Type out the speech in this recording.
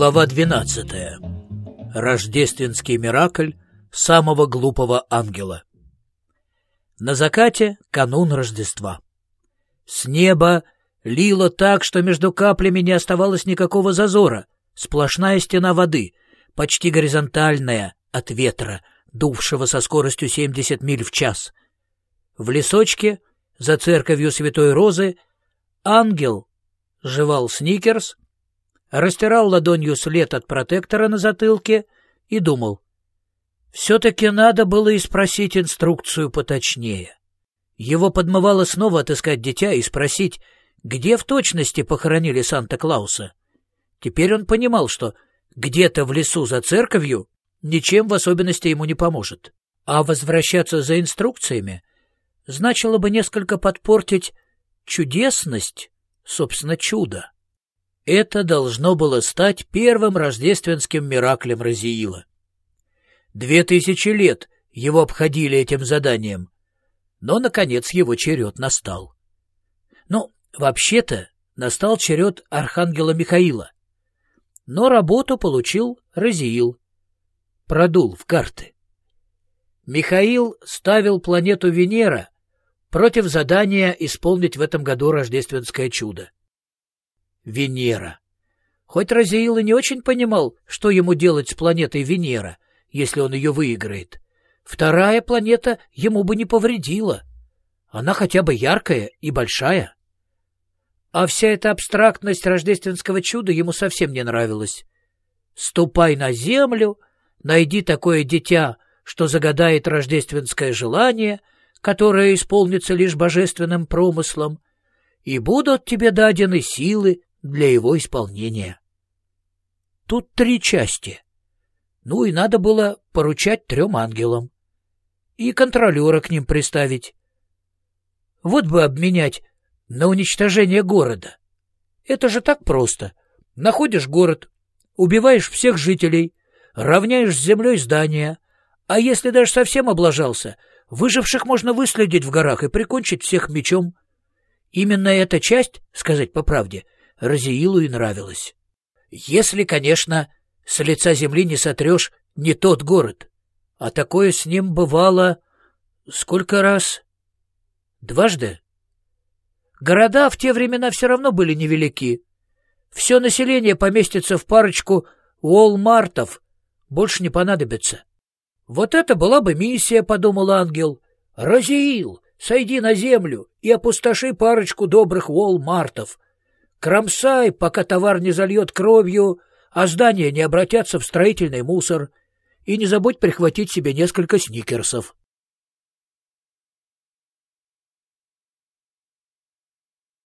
Глава 12. Рождественский миракль самого глупого ангела. На закате канун Рождества. С неба лило так, что между каплями не оставалось никакого зазора, сплошная стена воды, почти горизонтальная от ветра, дувшего со скоростью 70 миль в час. В лесочке, за церковью Святой Розы, ангел жевал сникерс, растирал ладонью след от протектора на затылке и думал. Все-таки надо было и спросить инструкцию поточнее. Его подмывало снова отыскать дитя и спросить, где в точности похоронили Санта-Клауса. Теперь он понимал, что где-то в лесу за церковью ничем в особенности ему не поможет. А возвращаться за инструкциями значило бы несколько подпортить чудесность, собственно, чуда. Это должно было стать первым рождественским мираклем Разиила. Две тысячи лет его обходили этим заданием, но, наконец, его черед настал. Ну, вообще-то, настал черед архангела Михаила. Но работу получил Разиил. Продул в карты. Михаил ставил планету Венера против задания исполнить в этом году рождественское чудо. Венера. Хоть Розеил и не очень понимал, что ему делать с планетой Венера, если он ее выиграет. Вторая планета ему бы не повредила. Она хотя бы яркая и большая. А вся эта абстрактность рождественского чуда ему совсем не нравилась. Ступай на землю, найди такое дитя, что загадает рождественское желание, которое исполнится лишь божественным промыслом, и будут тебе дадены силы для его исполнения. Тут три части. Ну и надо было поручать трем ангелам. И контролера к ним приставить. Вот бы обменять на уничтожение города. Это же так просто. Находишь город, убиваешь всех жителей, равняешь с землей здания, а если даже совсем облажался, выживших можно выследить в горах и прикончить всех мечом. Именно эта часть, сказать по правде, — Разиилу и нравилось. Если, конечно, с лица земли не сотрешь не тот город. А такое с ним бывало... Сколько раз? Дважды? Города в те времена все равно были невелики. Все население поместится в парочку Уолмартов, больше не понадобится. Вот это была бы миссия, — подумал ангел. Разиил, сойди на землю и опустоши парочку добрых Уолмартов. Кромсай, пока товар не зальет кровью, а здания не обратятся в строительный мусор. И не забудь прихватить себе несколько сникерсов.